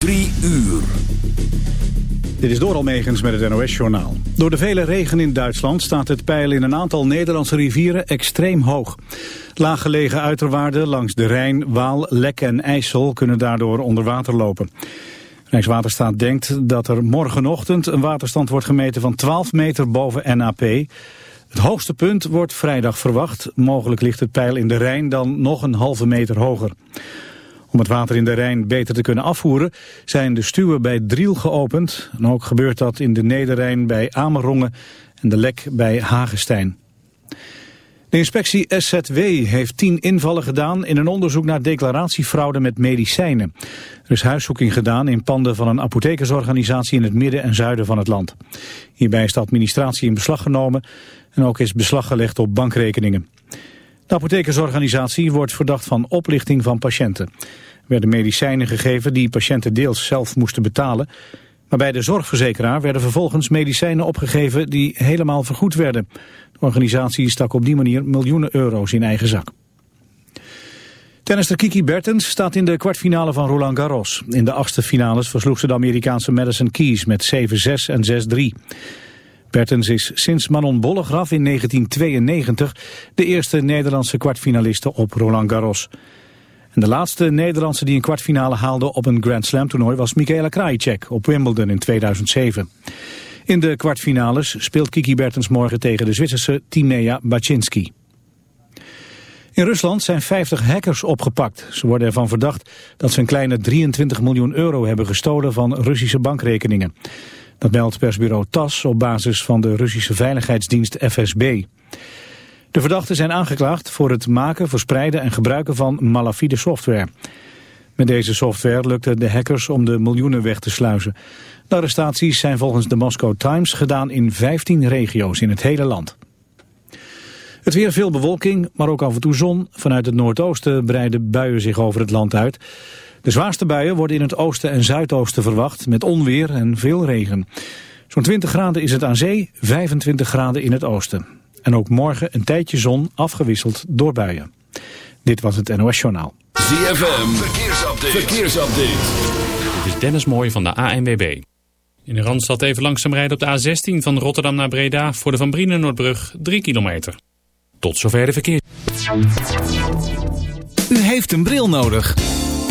Drie uur. Dit is door Almegens met het NOS-journaal. Door de vele regen in Duitsland staat het peil in een aantal Nederlandse rivieren extreem hoog. Laaggelegen uiterwaarden langs de Rijn, Waal, Lek en IJssel kunnen daardoor onder water lopen. Rijkswaterstaat denkt dat er morgenochtend een waterstand wordt gemeten van 12 meter boven NAP. Het hoogste punt wordt vrijdag verwacht. Mogelijk ligt het peil in de Rijn dan nog een halve meter hoger. Om het water in de Rijn beter te kunnen afvoeren zijn de stuwen bij Driel geopend. En ook gebeurt dat in de Nederrijn bij Amerongen en de Lek bij Hagestein. De inspectie SZW heeft tien invallen gedaan in een onderzoek naar declaratiefraude met medicijnen. Er is huiszoeking gedaan in panden van een apothekersorganisatie in het midden en zuiden van het land. Hierbij is de administratie in beslag genomen en ook is beslag gelegd op bankrekeningen. De apothekersorganisatie wordt verdacht van oplichting van patiënten. Er werden medicijnen gegeven die patiënten deels zelf moesten betalen. Maar bij de zorgverzekeraar werden vervolgens medicijnen opgegeven die helemaal vergoed werden. De organisatie stak op die manier miljoenen euro's in eigen zak. Tennister Kiki Bertens staat in de kwartfinale van Roland Garros. In de achtste finales versloeg ze de Amerikaanse Madison Keys met 7-6 en 6-3. Bertens is sinds Manon Bollegraf in 1992 de eerste Nederlandse kwartfinaliste op Roland Garros. En de laatste Nederlandse die een kwartfinale haalde op een Grand Slam toernooi was Michaela Krajicek op Wimbledon in 2007. In de kwartfinales speelt Kiki Bertens morgen tegen de Zwitserse Timea Baczynski. In Rusland zijn 50 hackers opgepakt. Ze worden ervan verdacht dat ze een kleine 23 miljoen euro hebben gestolen van Russische bankrekeningen. Dat meldt persbureau TAS op basis van de Russische veiligheidsdienst FSB. De verdachten zijn aangeklaagd voor het maken, verspreiden en gebruiken van malafide software. Met deze software lukte de hackers om de miljoenen weg te sluizen. De arrestaties zijn volgens de Moscow Times gedaan in 15 regio's in het hele land. Het weer veel bewolking, maar ook af en toe zon. Vanuit het noordoosten breiden buien zich over het land uit. De zwaarste buien worden in het oosten en zuidoosten verwacht met onweer en veel regen. Zo'n 20 graden is het aan zee, 25 graden in het oosten. En ook morgen een tijdje zon afgewisseld door buien. Dit was het NOS Journaal. ZFM, verkeersupdate. verkeersupdate. Dit is Dennis Mooij van de ANWB. In de Randstad even langzaam rijden op de A16 van Rotterdam naar Breda... voor de Van Brienen Noordbrug 3 kilometer. Tot zover de verkeer. U heeft een bril nodig.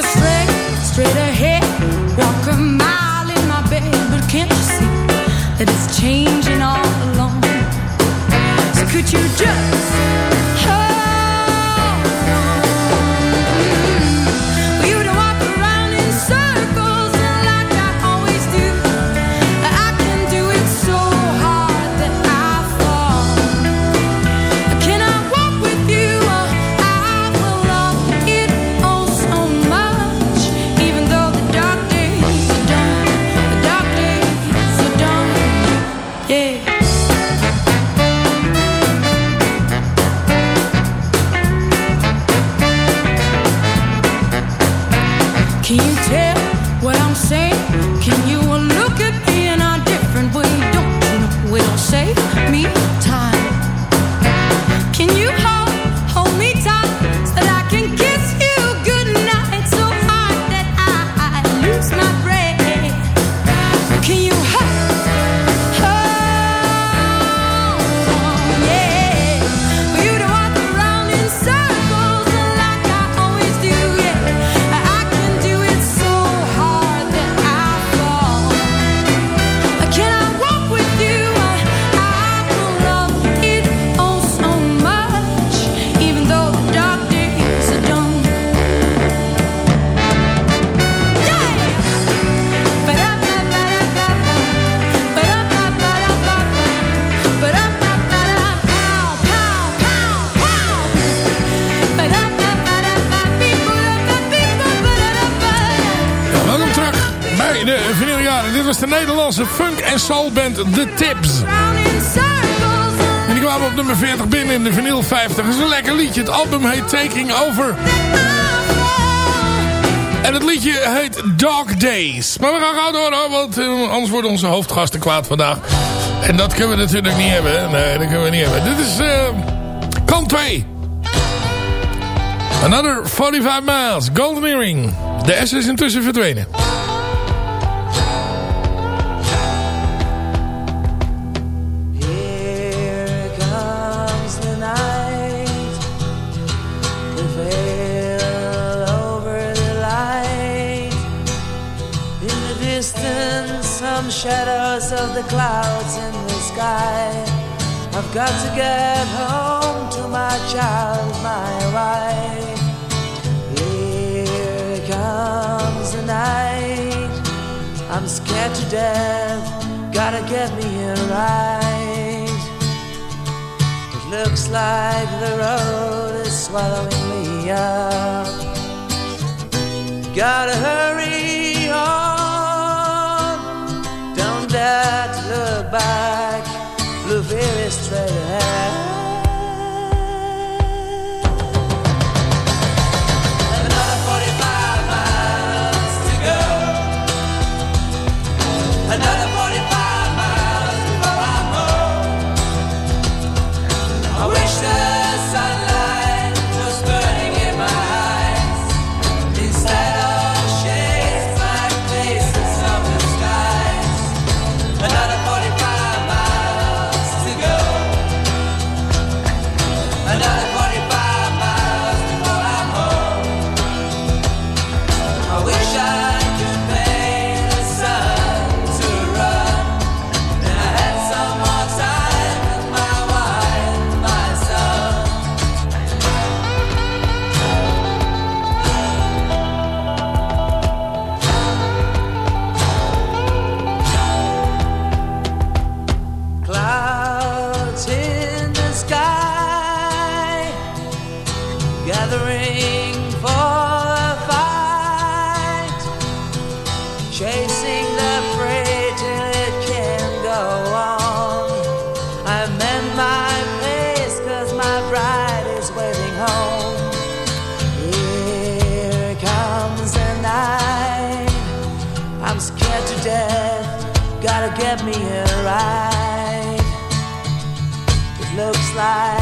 Cause Can you tell what I'm saying? Was de Nederlandse funk- en soulband The Tips. En die kwamen op nummer 40 binnen in de vinyl 50. Dat is een lekker liedje. Het album heet Taking Over. En het liedje heet Dog Days. Maar we gaan gauw door hoor, want eh, anders worden onze hoofdgasten kwaad vandaag. En dat kunnen we natuurlijk niet hebben. Nee, dat kunnen we niet hebben. Dit is uh, kant 2. Another 45 miles. Golden Earring. De S is intussen verdwenen. Shadows of the clouds in the sky. I've got to get home to my child, my wife. Here comes the night. I'm scared to death. Gotta get me here right. It looks like the road is swallowing me up. Gotta hurry not look back, look very straight ahead. Gotta get me here right. It looks like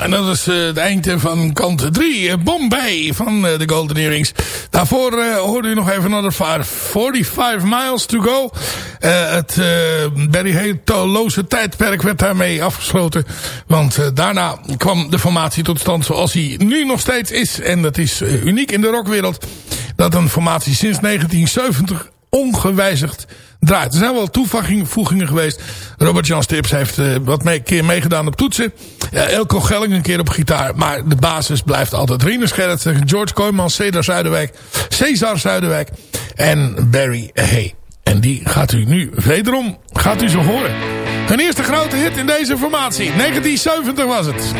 en dat is uh, het einde van kant 3. Bombay van uh, de Golden Earrings. Daarvoor uh, hoorde u nog even naar 45 miles to go. het Barry loze tijdperk werd daarmee afgesloten. Want daarna kwam de formatie tot stand zoals hij nu nog steeds is. En dat is uniek in de rockwereld. Dat een formatie sinds 1970 ongewijzigd draait. Er zijn wel toevoegingen geweest. Robert Jan Stips heeft uh, wat mee, keer meegedaan op toetsen. Uh, Elko Gelling een keer op gitaar. Maar de basis blijft altijd Rinus Scherritsen, George Kooijman, Cesar Zuiderwijk, Cesar Zuiderwijk en Barry Hay. En die gaat u nu wederom gaat u zo horen. Hun eerste grote hit in deze formatie. 1970 was het.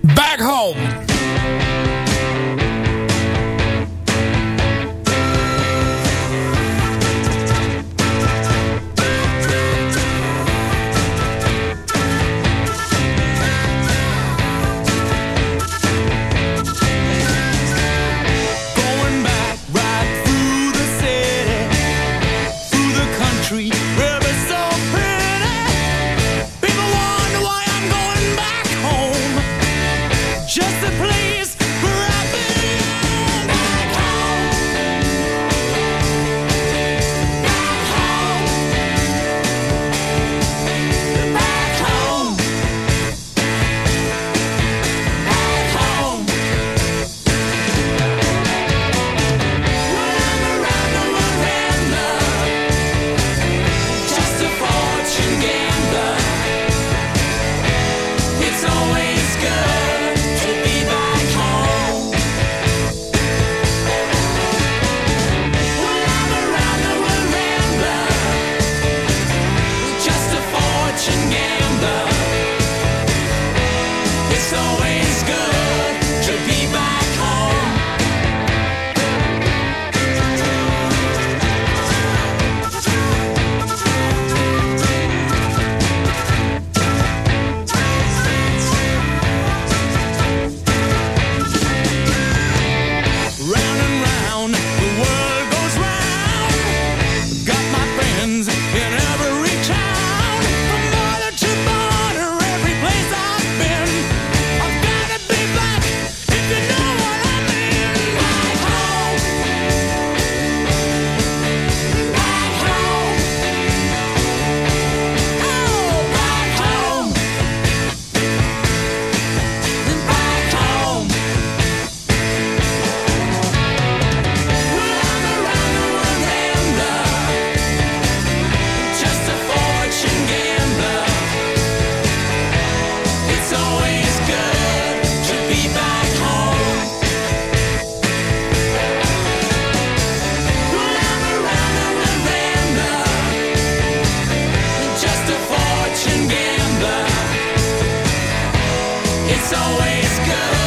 Back Home. always good.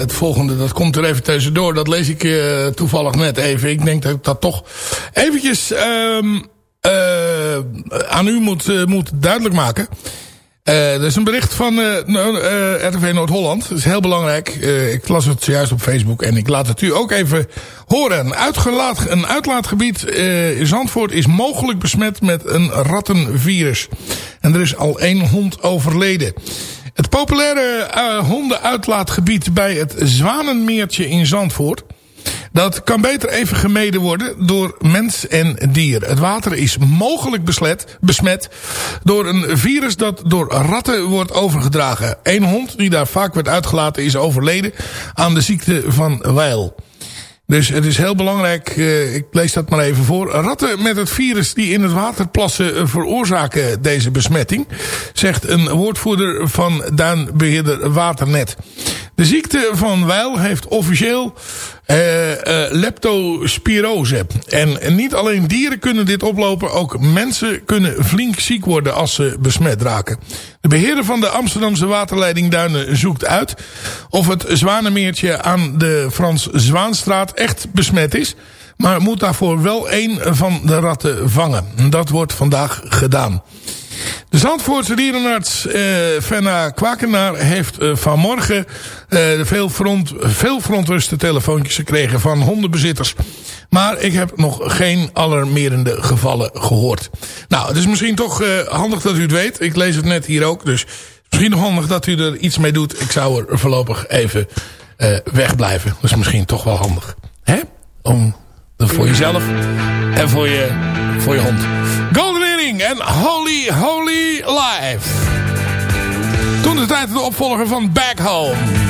Het volgende. Dat komt er even tussendoor. Dat lees ik eh, toevallig net even. Ik denk dat ik dat toch eventjes ehm, eh, aan u moet, eh, moet duidelijk maken. Er is een bericht van no- eh, RTV Noord-Holland. Dat is heel belangrijk. Ik las het zojuist op Facebook en ik laat het u ook even horen. Een, uitgelaat, een uitlaatgebied in Zandvoort is mogelijk besmet met een rattenvirus. En er is al één hond overleden. Het populaire eh, hondenuitlaatgebied bij het Zwanenmeertje in Zandvoort... Dat kan beter even gemeden worden door mens en dier. Het water is mogelijk beslet, besmet door een virus dat door ratten wordt overgedragen. Eén hond die daar vaak werd uitgelaten is overleden aan de ziekte van Weil. Dus het is heel belangrijk, eh, ik lees dat maar even voor. Ratten met het virus die in het water plassen eh, veroorzaken deze besmetting. Zegt een woordvoerder van duinbeheerder Waternet. De ziekte van Weil heeft officieel leptospirose. En niet alleen dieren kunnen dit oplopen, ook mensen kunnen flink ziek worden als ze besmet raken. De beheerder van de Amsterdamse waterleiding Duinen zoekt uit of het Zwanemeertje aan de Frans Zwaanstraat echt besmet is. Maar moet daarvoor wel één van de ratten vangen. Dat wordt vandaag gedaan. De Zandvoortse dierenarts eh, Fenna Kwakenaar heeft eh, vanmorgen eh, veel, front, veel telefoontjes gekregen van hondenbezitters. Maar ik heb nog geen alarmerende gevallen gehoord. Nou, het is misschien toch eh, handig dat u het weet. Ik lees het net hier ook, dus misschien nog handig dat u er iets mee doet. Ik zou er voorlopig even eh, wegblijven. Dat is misschien toch wel handig. Hè? Om, voor jezelf en voor je, voor je hond. Golden Earring en Holy Holy Life. Toen de tijd de opvolger van Back Home.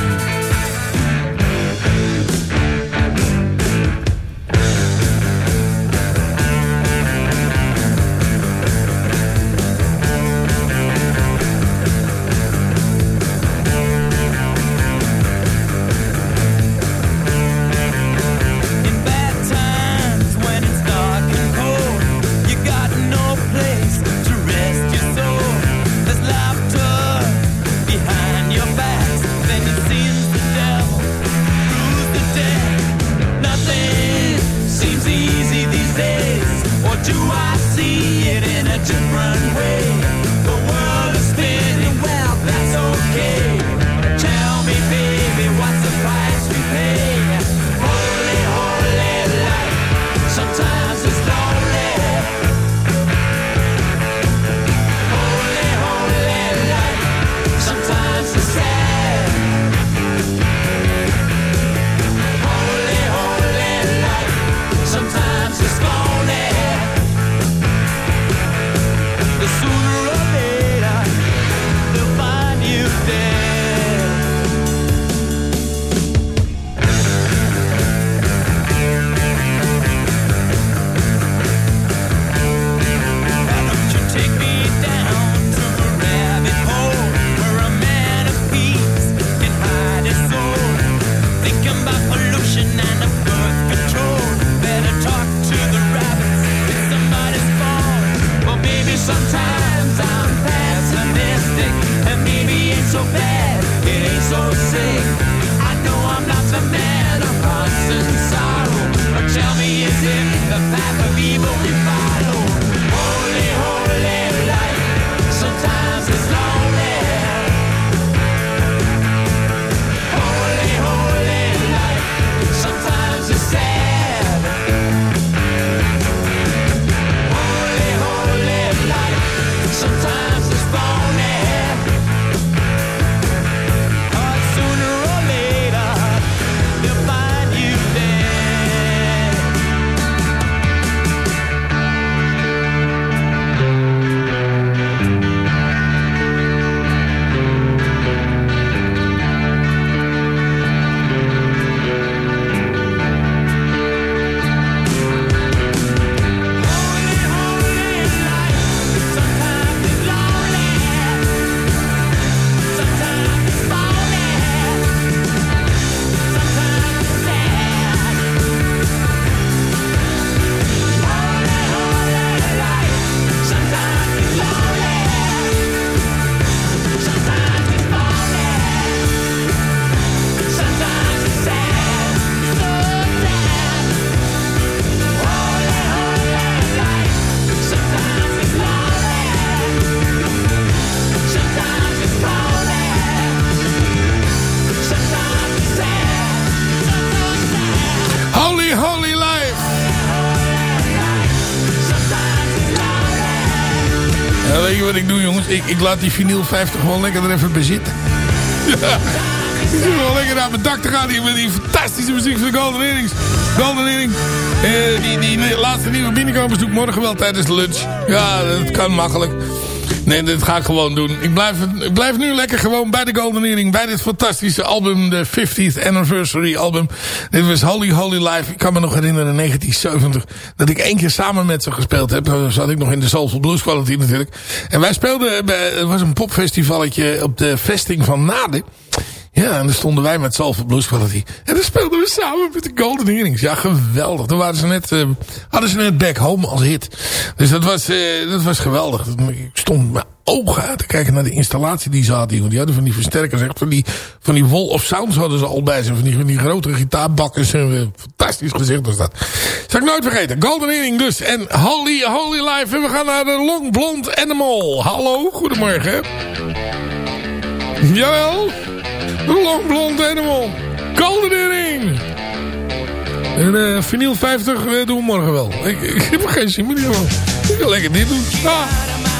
Laat die vinyl 50 gewoon lekker er even bij zitten. Ja. Ik zit gewoon lekker naar mijn dak te gaan met die fantastische muziek van de Golden Earrings. Golden Earring. Eh, die, die laatste nieuwe binnenkomers doe ik morgen wel tijdens de lunch. Ja, dat kan makkelijk. Nee, dit ga ik gewoon doen. Ik blijf, ik blijf nu lekker gewoon bij de Golden Earring. Bij dit fantastische album, de 50th Anniversary album. Dit was Holy Holy Life. Ik kan me nog herinneren in 1970. Dat ik één keer samen met ze gespeeld heb. Dan zat ik nog in de Soulful Blues Quality natuurlijk. En wij speelden, bij, het was een popfestivalletje op de vesting van Naden. Ja, en dan stonden wij met Soulful Blues Quality. En dan speelden we samen met de Golden Earrings. Ja, geweldig. Dan waren ze net, eh, hadden ze net Back Home als hit. Dus dat was, eh, dat was geweldig. Ik stond mijn ogen uit te kijken naar de installatie die ze hadden. Want die hadden van die versterkers, echt van die, van die wall of sounds hadden ze al bij ze. Van die, van die grote gitaarbakken. Fantastisch gezicht was dat. Zal ik nooit vergeten. Golden Earring dus. En Holy, Holy Life. En we gaan naar de Long Blonde Animal. Hallo, goedemorgen. Jawel. Long Blonde Animal. Golden Earring. En eh vinyl 50 eh, doen we morgen wel. Ik, ik heb er geen zin meer. Ik wil lekker dit doen. Ah.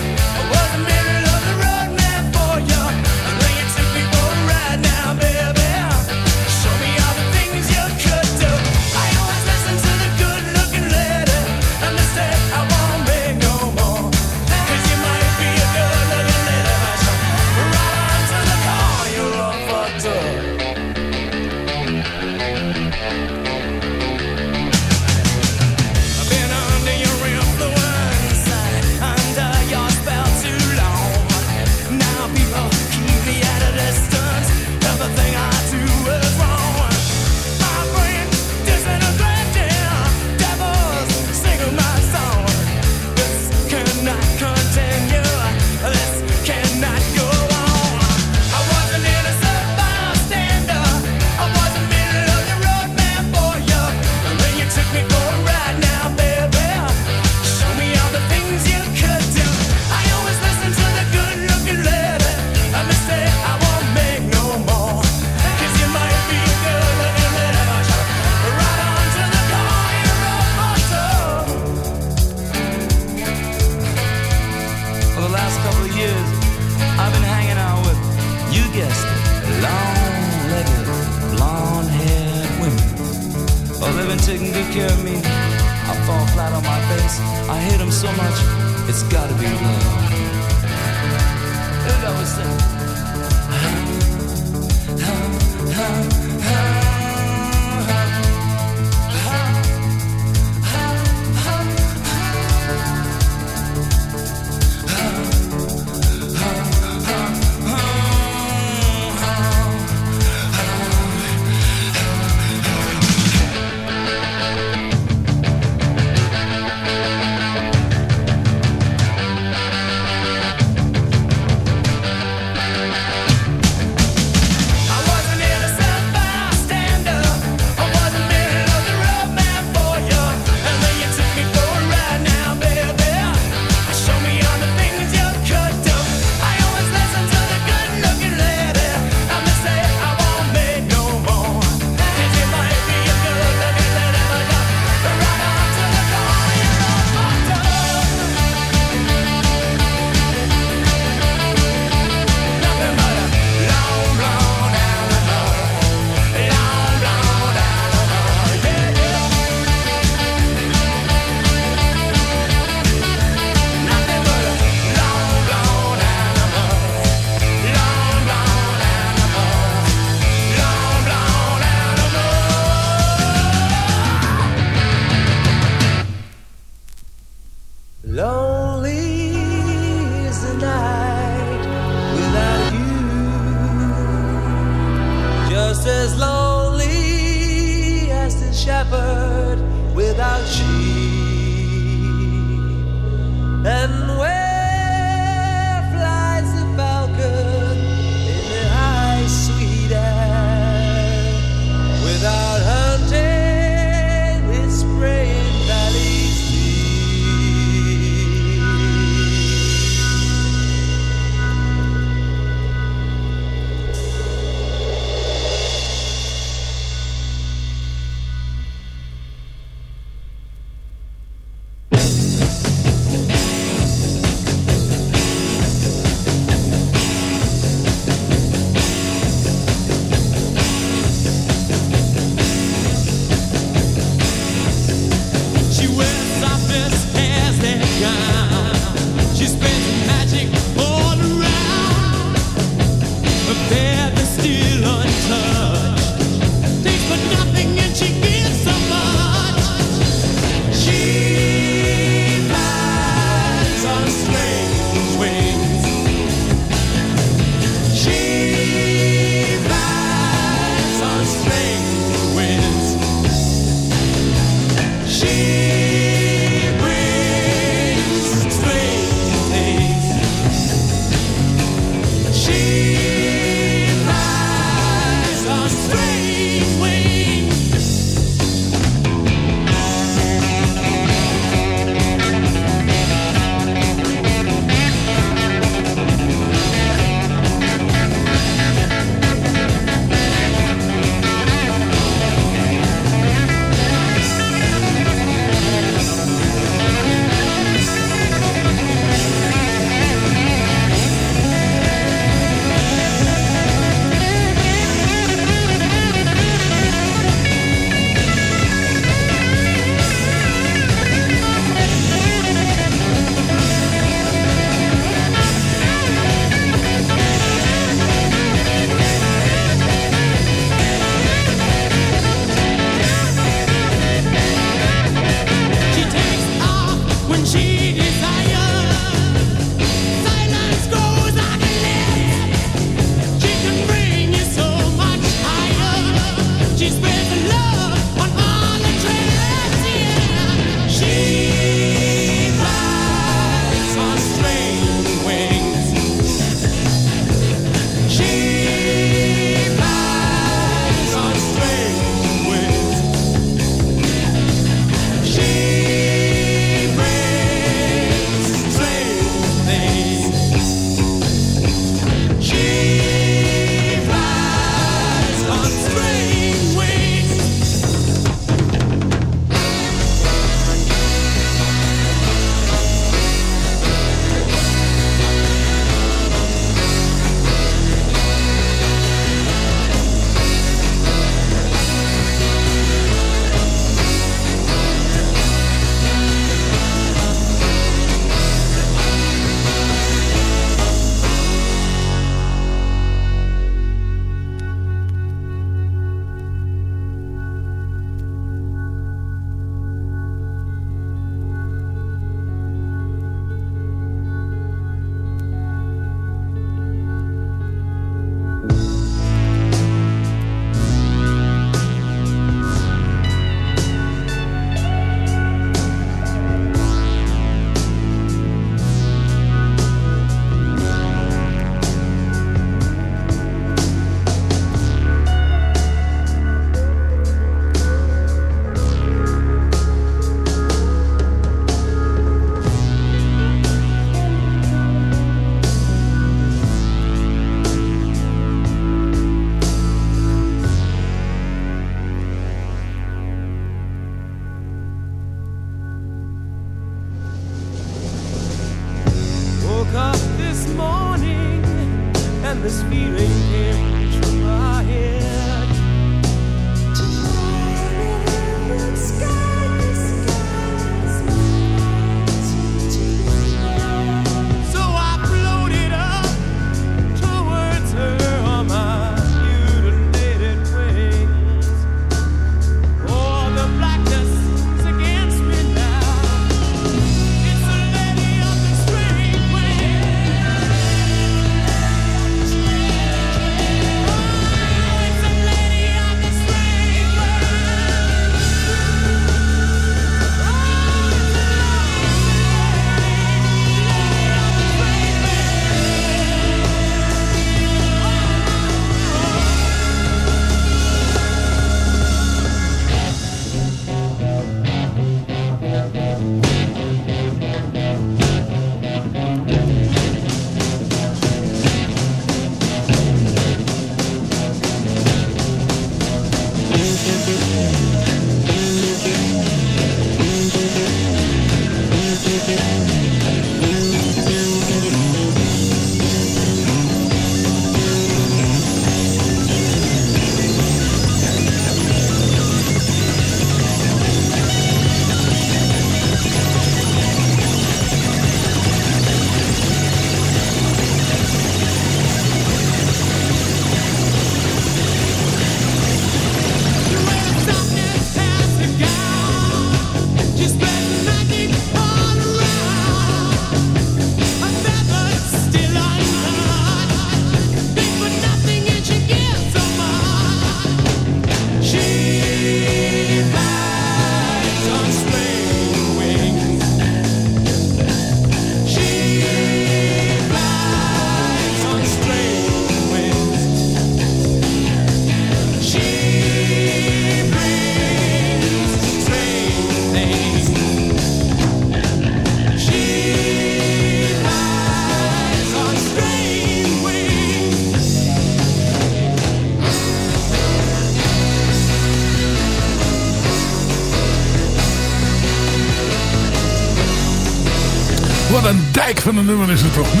nummer is het toch nu.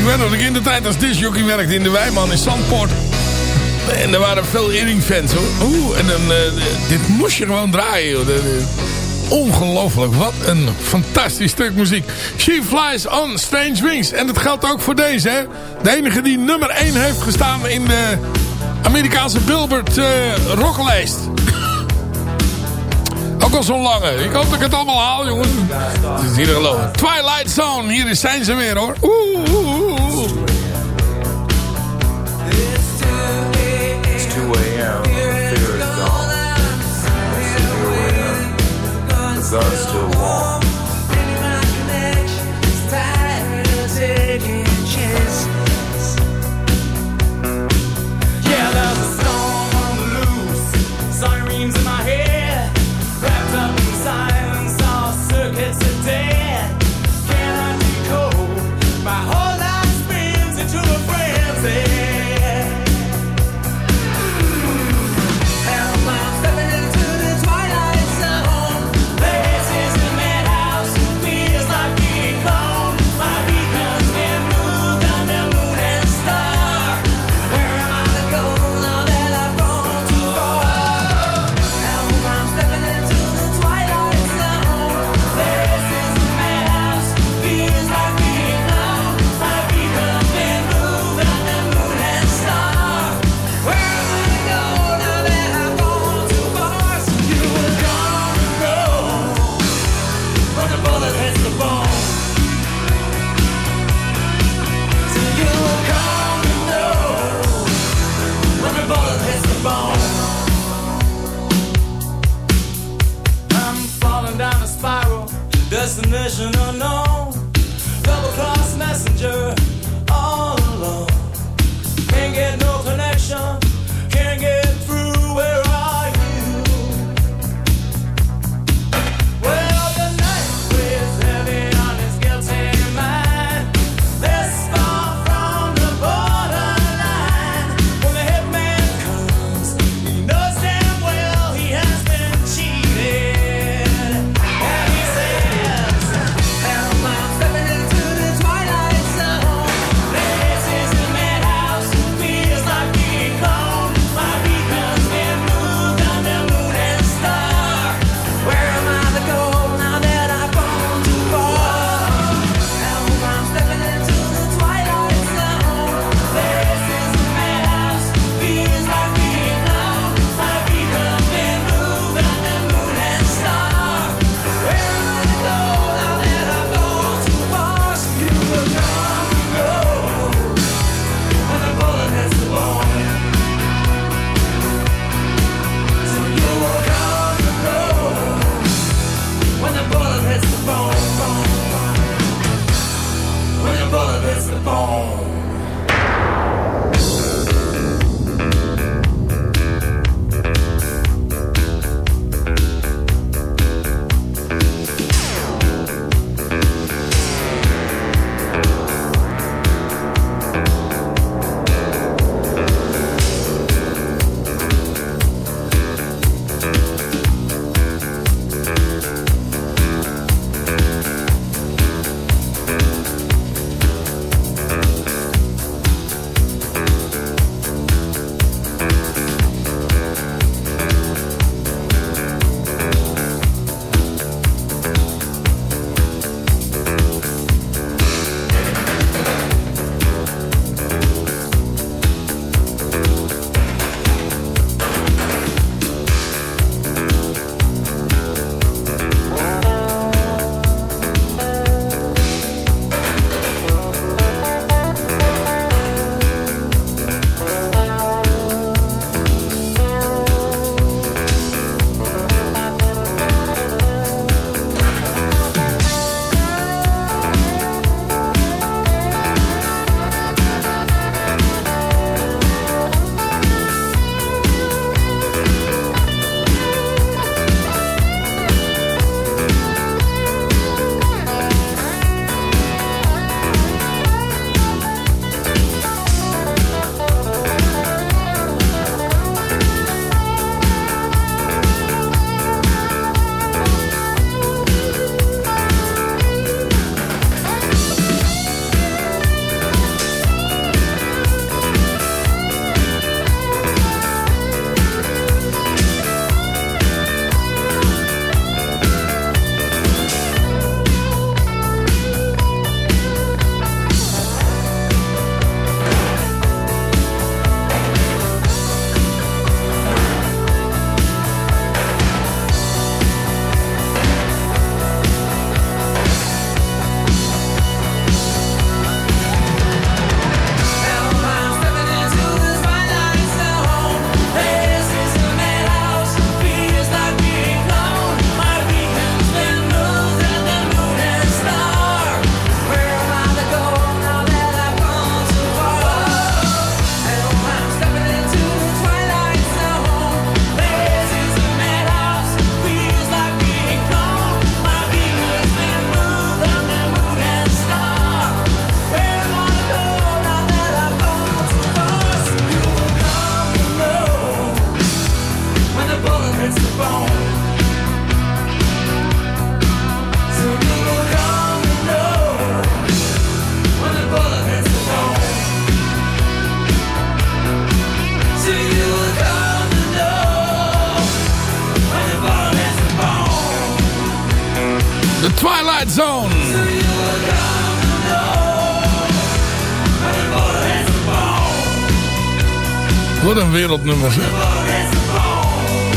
Ik weet dat ik in de tijd als disjockey werkte in de Wijman in Sandport. En er waren veel Irving fans. Oeh, en dan, eh, dit moest je gewoon draaien. Eh, ongelooflijk, wat een fantastisch stuk muziek. She Flies on Strange Wings. En dat geldt ook voor deze, hè. De enige die nummer 1 heeft gestaan in de Amerikaanse Billboard uh, rocklijst ook al zo'n lange. Ik hoop dat ik het allemaal haal, jongens. Het is hier te geloven. Twilight Zone, hier zijn ze weer, hoor. Oeh, oeh, oeh. It's 2 a.m. Fear is gone. It's 2 a.m. destination unknown.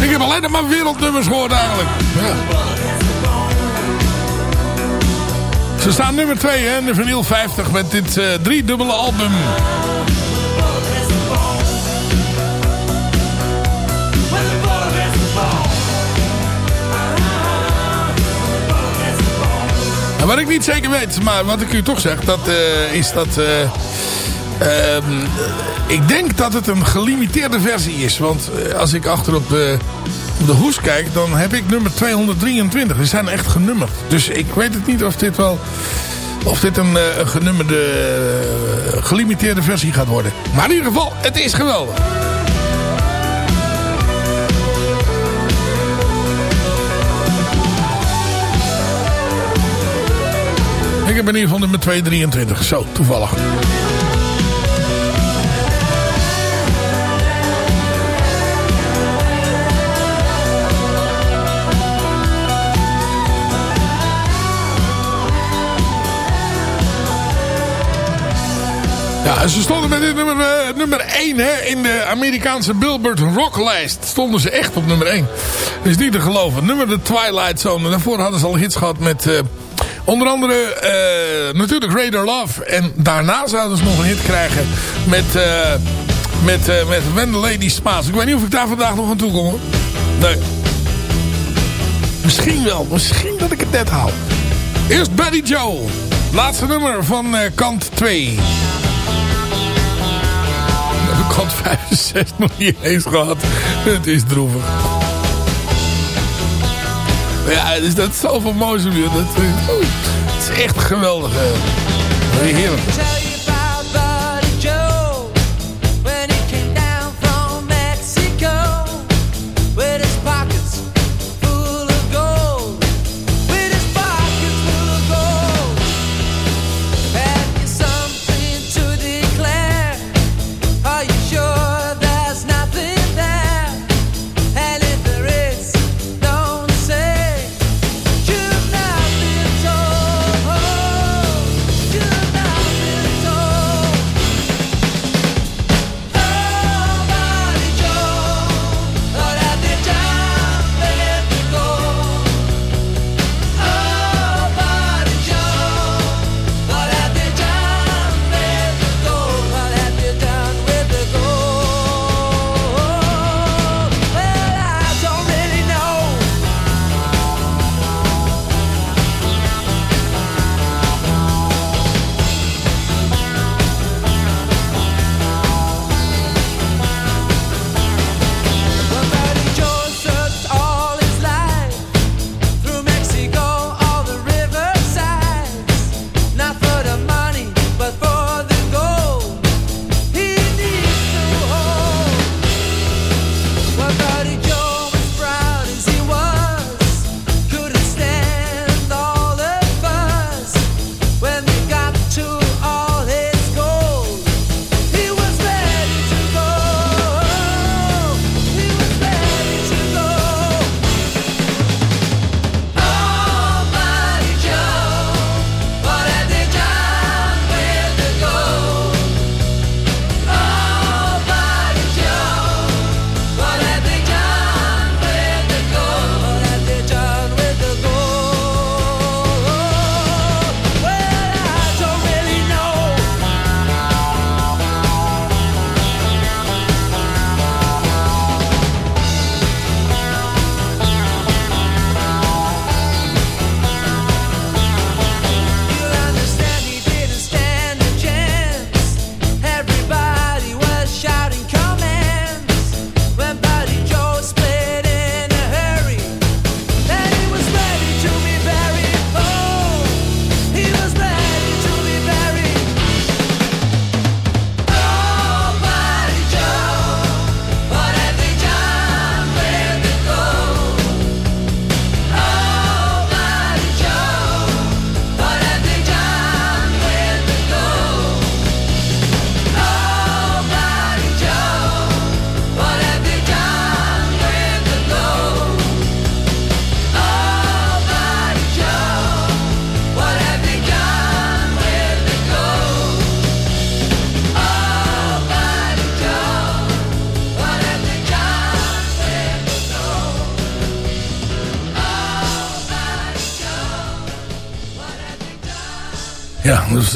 Ik heb alleen maar wereldnummers gehoord eigenlijk. Ja. Ze staan nummer 2 in de vinyl 50 met dit eh driedubbele album. En wat ik niet zeker weet, maar wat ik u toch zeg, dat eh, is dat... ehm, ik denk dat het een gelimiteerde versie is. Want eh, als ik achter op de, op de hoes kijk, dan heb ik nummer 223. Die zijn echt genummerd. Dus ik weet het niet of dit wel... Of dit een, eh, genummerde, eh, gelimiteerde versie gaat worden. Maar in ieder geval, het is geweldig. Ik heb in ieder geval nummer 223. Zo, toevallig. Ja, ze stonden met dit nummer, eh, nummer 1 hè, in de Amerikaanse Billboard Rocklijst. Stonden ze echt op nummer 1. Dat is niet te geloven. Nummer de Twilight Zone. Daarvoor hadden ze al hits gehad met eh, onder andere eh, natuurlijk Greater Love. En daarna zouden ze nog een hit krijgen met, met, met When the Lady Smiles. Ik weet niet of ik daar vandaag nog aan toe kom hoor. Nee. Misschien wel. Misschien dat ik het net haal. Eerst Betty Joe. Laatste nummer van kant 2. Ik had 65 nog niet eens gehad. Het is droevig. Maar ja, is dat zoveel moois weer. Dat, het is echt geweldig. Eh. Heerlijk.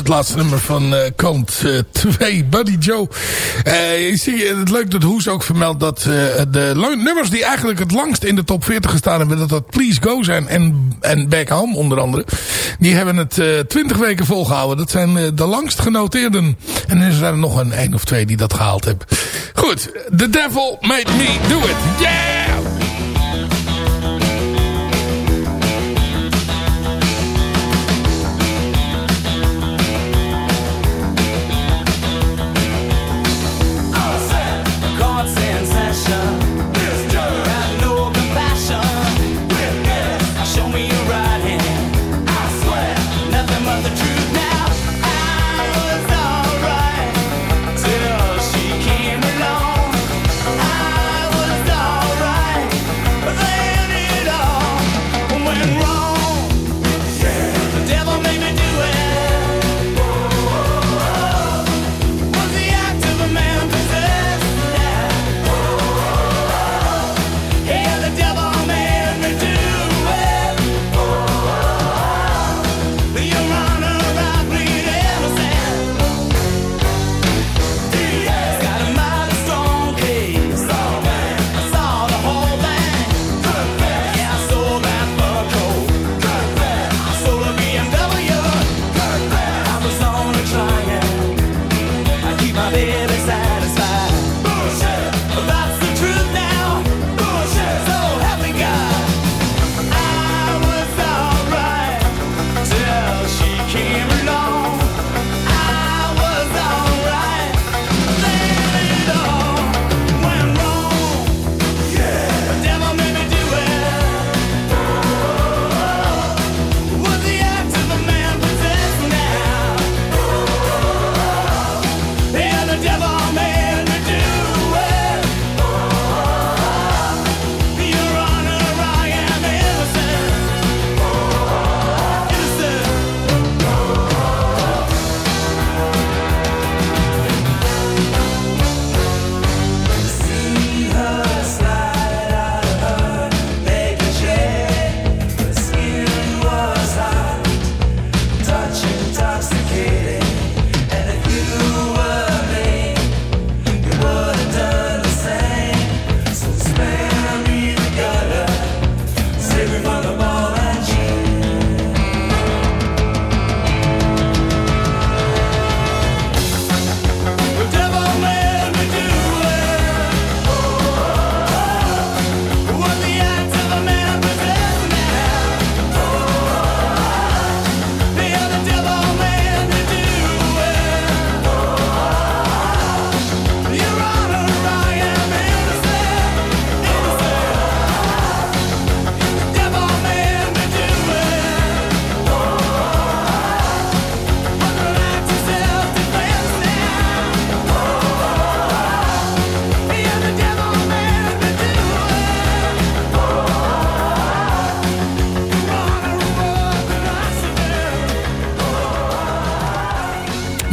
laatste nummer van uh, kant eh, 2, Buddy Joe. Uh, je ziet, het leuk dat Hoes ook vermeldt dat de nummers die eigenlijk het langst in de top 40 gestaan hebben... dat dat Please Go zijn en, en Back Home onder andere... die hebben het 20 weken volgehouden. Dat zijn de langst genoteerden. En er zijn er nog een, één of twee die dat gehaald hebben. Goed, The Devil Made Me Do It. Yeah!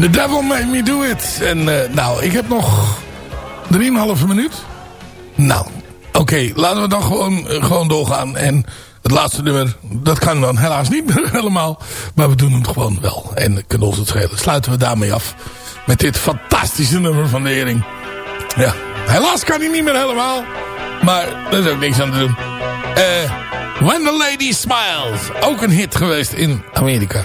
The Devil Made Me Do It. En eh, nou, ik heb nog 3,5 minuut. Nou, oké, laten we dan gewoon, eh, gewoon doorgaan. En het laatste nummer, dat kan dan helaas niet meer helemaal. Maar we doen het gewoon wel. En kunnen ons het schelen. Sluiten we daarmee af. Met dit fantastische nummer van de Hering. Ja, helaas kan hij niet meer helemaal. Maar er is ook niks aan te doen. Eh, When the Lady Smiles. Ook een hit geweest in Amerika.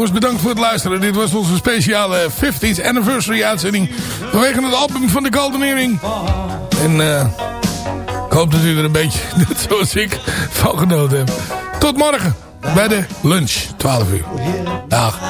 jongens, bedankt voor het luisteren. Dit was onze speciale 50th anniversary uitzending. Vanwege het album van de Golden Earring. En eh, ik hoop dat u er een beetje, net zoals ik, van genoten hebt. Tot morgen bij de lunch, 12 uur. Dag.